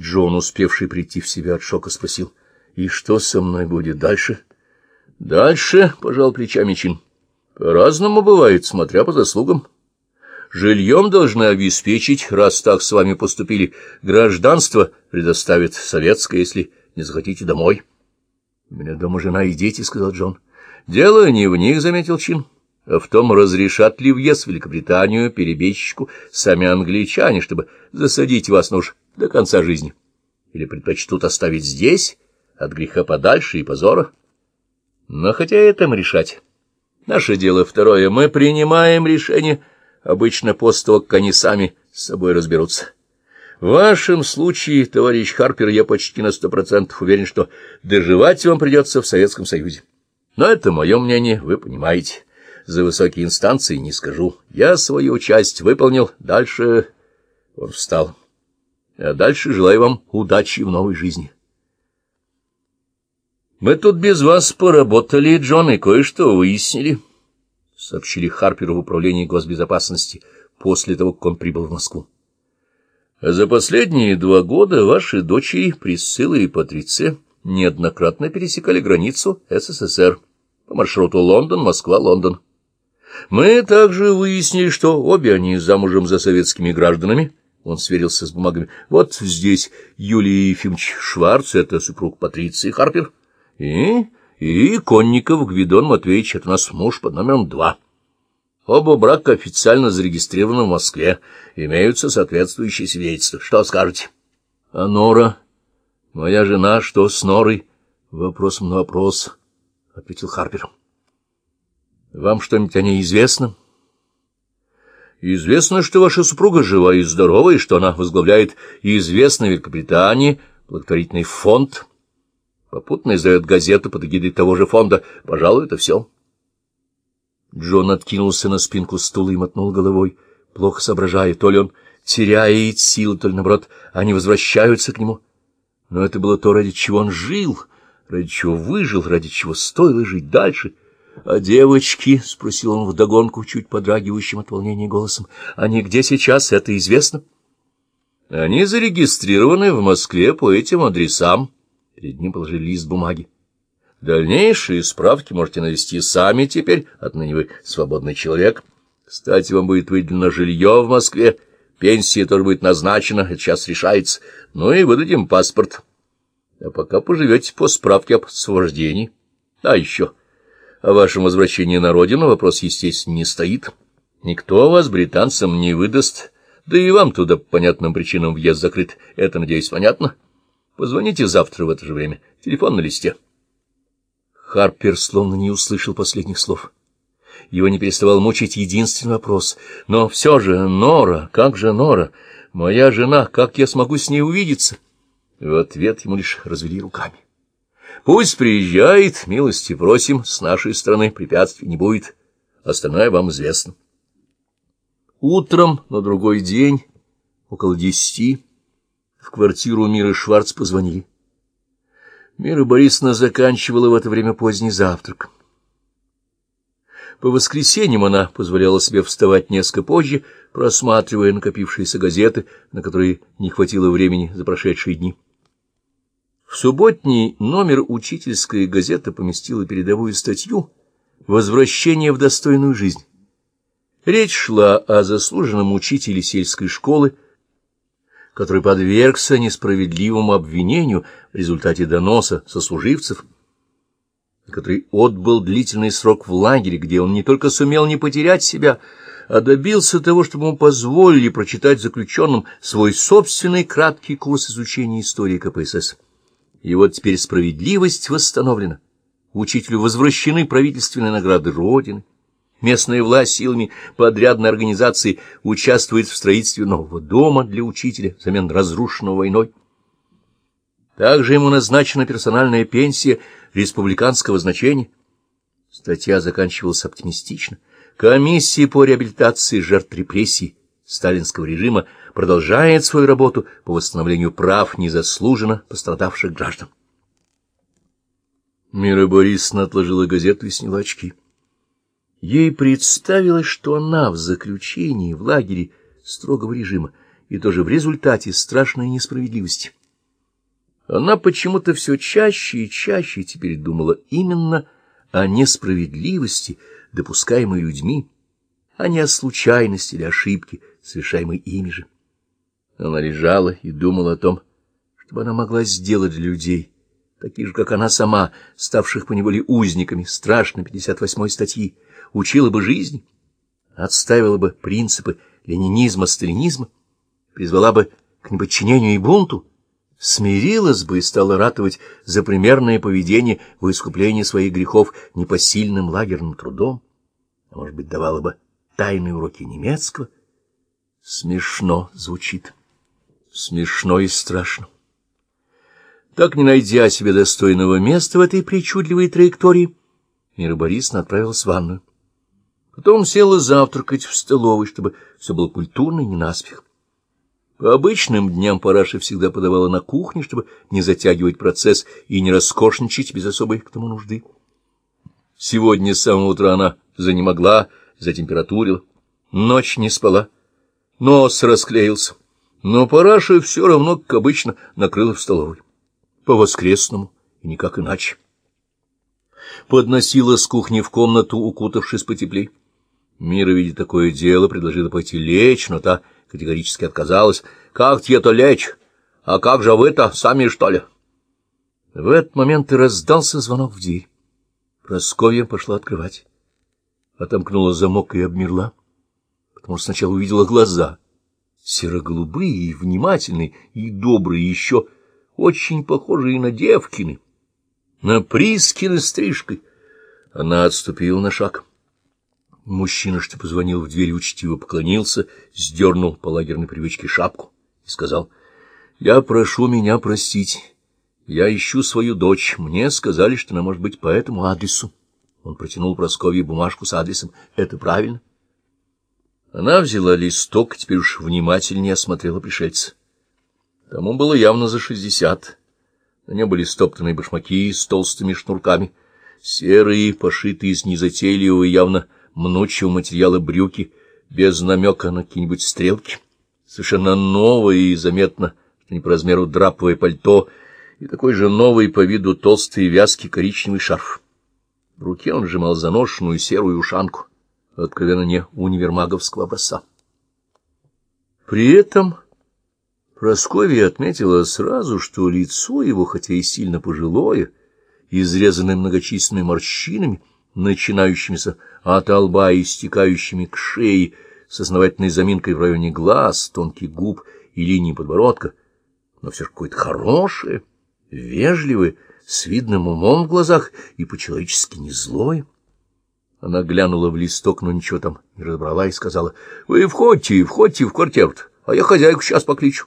Джон, успевший прийти в себя от шока, спросил, «И что со мной будет дальше?» «Дальше», — пожал плечами Чин, — «по-разному бывает, смотря по заслугам. Жильем должны обеспечить, раз так с вами поступили. Гражданство предоставит советское, если не захотите домой». «У меня дома жена и дети», — сказал Джон. «Дело не в них», — заметил Чин, — «а в том, разрешат ли въезд в Великобританию перебежчику сами англичане, чтобы засадить вас на уж до конца жизни. Или предпочтут оставить здесь, от греха подальше и позора. Но хотя это мы решать. Наше дело второе. Мы принимаем решение, обычно после того, как они сами с собой разберутся. В вашем случае, товарищ Харпер, я почти на сто процентов уверен, что доживать вам придется в Советском Союзе. Но это мое мнение, вы понимаете. За высокие инстанции не скажу. Я свою часть выполнил, дальше он встал. А дальше желаю вам удачи в новой жизни. Мы тут без вас поработали, Джон, и кое-что выяснили, — сообщили Харперу в управлении госбезопасности после того, как он прибыл в Москву. За последние два года ваши дочери Присцилла и Патриция неоднократно пересекали границу СССР по маршруту Лондон-Москва-Лондон. Мы также выяснили, что обе они замужем за советскими гражданами, он сверился с бумагами. Вот здесь Юлий Ефимович Шварц, это супруг Патриции Харпер. И, и Конников Гвидон Матвеевич, это у нас муж под номером два. Оба брака официально зарегистрированы в Москве. Имеются соответствующие свидетельства. Что скажете? А Нора? Моя жена, что с Норой? Вопросом на вопрос, — ответил Харпер. Вам что-нибудь о ней известно? — Известно, что ваша супруга жива и здорова, и что она возглавляет известный в Великобритании благотворительный фонд. Попутно издает газету под эгидой того же фонда. Пожалуй, это все. Джон откинулся на спинку стула и мотнул головой, плохо соображая, то ли он теряет силы, то ли, наоборот, они возвращаются к нему. Но это было то, ради чего он жил, ради чего выжил, ради чего стоило жить дальше —— А девочки? — спросил он вдогонку, чуть подрагивающим от волнения голосом. — Они где сейчас, это известно? — Они зарегистрированы в Москве по этим адресам. Перед ним положили лист бумаги. Дальнейшие справки можете навести сами теперь, отныне вы свободный человек. Кстати, вам будет выделено жилье в Москве, пенсия тоже будет назначена, это сейчас решается. Ну и выдадим паспорт. А пока поживете по справке об освобождении. А еще... О вашем возвращении на родину вопрос, естественно, не стоит. Никто вас британцам не выдаст, да и вам туда по понятным причинам въезд закрыт. Это, надеюсь, понятно? Позвоните завтра в это же время. Телефон на листе. Харпер словно не услышал последних слов. Его не переставал мучить единственный вопрос. Но все же, Нора, как же Нора? Моя жена, как я смогу с ней увидеться? В ответ ему лишь развели руками. Пусть приезжает, милости просим, с нашей стороны препятствий не будет. Остальное вам известно. Утром на другой день, около десяти, в квартиру Миры Шварц позвонили. Мира Борисовна заканчивала в это время поздний завтрак. По воскресеньям она позволяла себе вставать несколько позже, просматривая накопившиеся газеты, на которые не хватило времени за прошедшие дни. В субботний номер учительская газета поместила передовую статью «Возвращение в достойную жизнь». Речь шла о заслуженном учителе сельской школы, который подвергся несправедливому обвинению в результате доноса сослуживцев, который отбыл длительный срок в лагере, где он не только сумел не потерять себя, а добился того, чтобы ему позволили прочитать заключенным свой собственный краткий курс изучения истории КПСС. И вот теперь справедливость восстановлена. Учителю возвращены правительственные награды Родины. Местная власть силами подрядной организации участвует в строительстве нового дома для учителя взамен разрушенного войной. Также ему назначена персональная пенсия республиканского значения. Статья заканчивалась оптимистично. Комиссия по реабилитации жертв репрессий сталинского режима продолжает свою работу по восстановлению прав незаслуженно пострадавших граждан. Мира Борисовна отложила газету и сняла очки. Ей представилось, что она в заключении в лагере строгого режима, и тоже в результате страшной несправедливости — Она почему-то все чаще и чаще теперь думала именно о несправедливости, допускаемой людьми, а не о случайности или ошибке, совершаемой ими же. Она лежала и думала о том, чтобы она могла сделать для людей, таких же, как она сама, ставших поневоле узниками страшной 58-й статьи, учила бы жизнь, отставила бы принципы ленинизма-сталинизма, призвала бы к неподчинению и бунту, смирилась бы и стала ратовать за примерное поведение в искуплении своих грехов непосильным лагерным трудом, а, может быть, давала бы тайные уроки немецкого. Смешно звучит, смешно и страшно. Так, не найдя себе достойного места в этой причудливой траектории, Мира Борисовна отправилась в ванную. Потом села завтракать в столовой, чтобы все было культурно и не наспех. По обычным дням параша всегда подавала на кухне, чтобы не затягивать процесс и не роскошничать без особой к тому нужды. Сегодня с самого утра она занемогла, затемпературила, ночь не спала, нос расклеился, но параша все равно, как обычно, накрыла в столовой. По-воскресному и никак иначе. Подносила с кухни в комнату, укутавшись потеплей. Мира, видя такое дело, предложила пойти лечь, но та категорически отказалась. «Как тебе-то лечь? А как же вы-то, сами что ли?» В этот момент и раздался звонок в дверь. Просковья пошла открывать. Отомкнула замок и обмерла, потому что сначала увидела глаза. Серо-голубые и внимательные, и добрые, еще очень похожие на девкины, на Прискины стрижкой. Она отступила на шаг. Мужчина, что позвонил в дверь, учтиво поклонился, сдернул по лагерной привычке шапку и сказал, — Я прошу меня простить. Я ищу свою дочь. Мне сказали, что она может быть по этому адресу. Он протянул Прасковье бумажку с адресом. Это правильно? Она взяла листок, теперь уж внимательнее осмотрела пришельца. Тому было явно за шестьдесят. На нем были стоптанные башмаки с толстыми шнурками, серые, пошитые из незатейливого явно мнучего материала брюки, без намека на какие-нибудь стрелки, совершенно новое и заметно, что не по размеру драповое пальто, и такой же новый по виду толстый вязкий коричневый шарф. В руке он сжимал заношенную серую ушанку, откровенно не универмаговского образца. При этом Прасковья отметила сразу, что лицо его, хотя и сильно пожилое, изрезанное многочисленными морщинами, начинающимися от лба и стекающими к шее, с основательной заминкой в районе глаз, тонких губ и линии подбородка, но все же какое-то хорошее, вежливое, с видным умом в глазах и по-человечески не злое. Она глянула в листок, но ничего там не разобрала и сказала, — Вы входите, входите в квартиру а я хозяйку сейчас покличу.